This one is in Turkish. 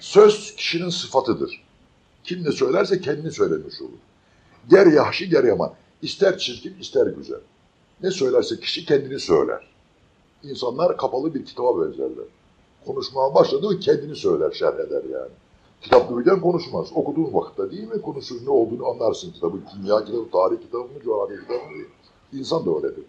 Söz kişinin sıfatıdır. Kim ne söylerse kendini söylemiş olur. Ger yahşi ger yaman. İster çirkin ister güzel. Ne söylerse kişi kendini söyler. İnsanlar kapalı bir kitaba benzerler. Konuşmaya başladığı kendini söyler, şerh eder yani. Kitap duyudan konuşmaz. Okuduğun vakitte değil mi konuşur, ne olduğunu anlarsın kitabı. Kimya kitabı, tarih kitabı mı, coğrafya kitabı mı? İnsan da öyledir.